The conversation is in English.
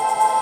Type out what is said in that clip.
Bye.